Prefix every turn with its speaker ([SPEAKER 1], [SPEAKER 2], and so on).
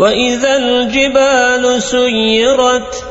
[SPEAKER 1] وإذا الجبال سيرت